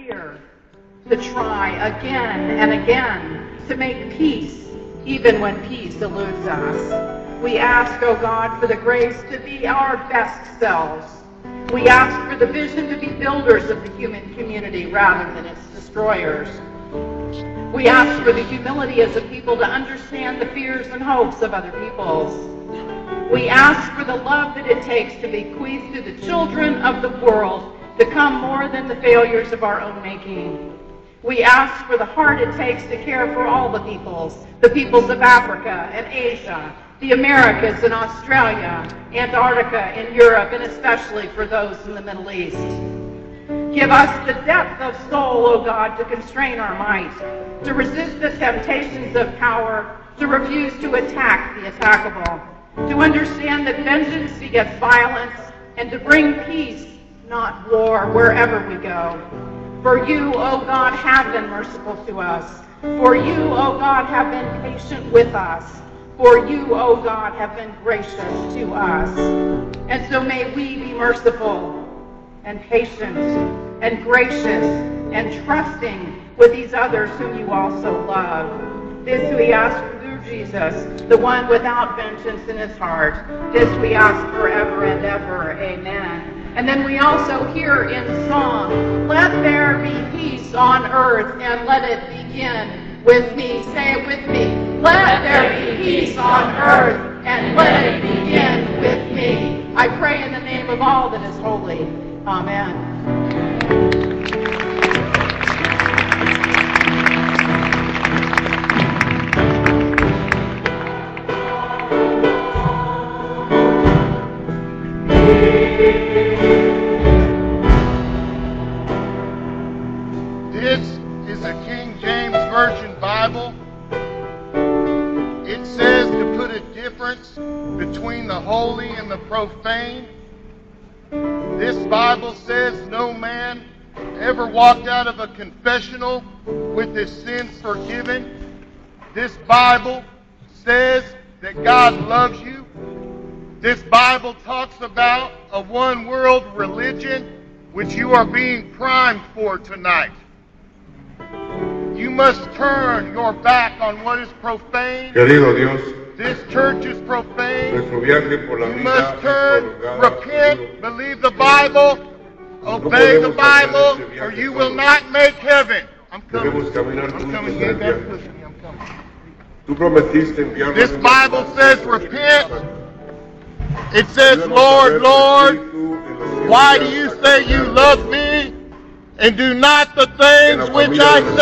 fear, to try again and again to make peace, even when peace eludes us. We ask, O God, for the grace to be our best selves. We ask for the vision to be builders of the human community rather than its destroyers. We ask for the humility as a people to understand the fears and hopes of other peoples. We ask for the love that it takes to bequeath to the children of the world to come more than the failures of our own making. We ask for the heart it takes to care for all the peoples, the peoples of Africa and Asia, the Americas and Australia, Antarctica and Europe, and especially for those in the Middle East. Give us the depth of soul, O God, to constrain our might, to resist the temptations of power, to refuse to attack the attackable, to understand that vengeance begets violence, and to bring peace, not war, wherever we go. For you, O God, have been merciful to us. For you, O God, have been patient with us. For you, O God, have been gracious to us. And so may we be merciful and patient and gracious and trusting with these others whom you also love. This we ask through Jesus, the one without vengeance in his heart. This we ask forever and ever. And then we also hear in song, let there be peace on earth and let it begin with me. Say it with me. Let there be peace on earth and let it begin with me. I pray in the name of all that is holy. Amen. This is a King James Version Bible. It says to put a difference between the holy and the profane. This Bible says no man ever walked out of a confessional with his sins forgiven. This Bible says that God loves you. This Bible talks about a one world religion which you are being primed for tonight. You must turn your back on what is profane. Querido Dios, This church is profane. nuestro viaje por la You vida must turn, repent, believe the Bible, obey the Bible, or you will not make heaven. I'm coming. I'm coming. en You el guys viaje. me. I'm coming. This Bible says, repent. It says, Lord, Lord, espíritu en los que why do you say you love me and do not the things which I say?